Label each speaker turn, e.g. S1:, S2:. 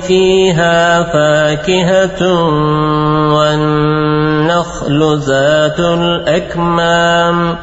S1: فيها فاكهة والنخل ذات الأكمام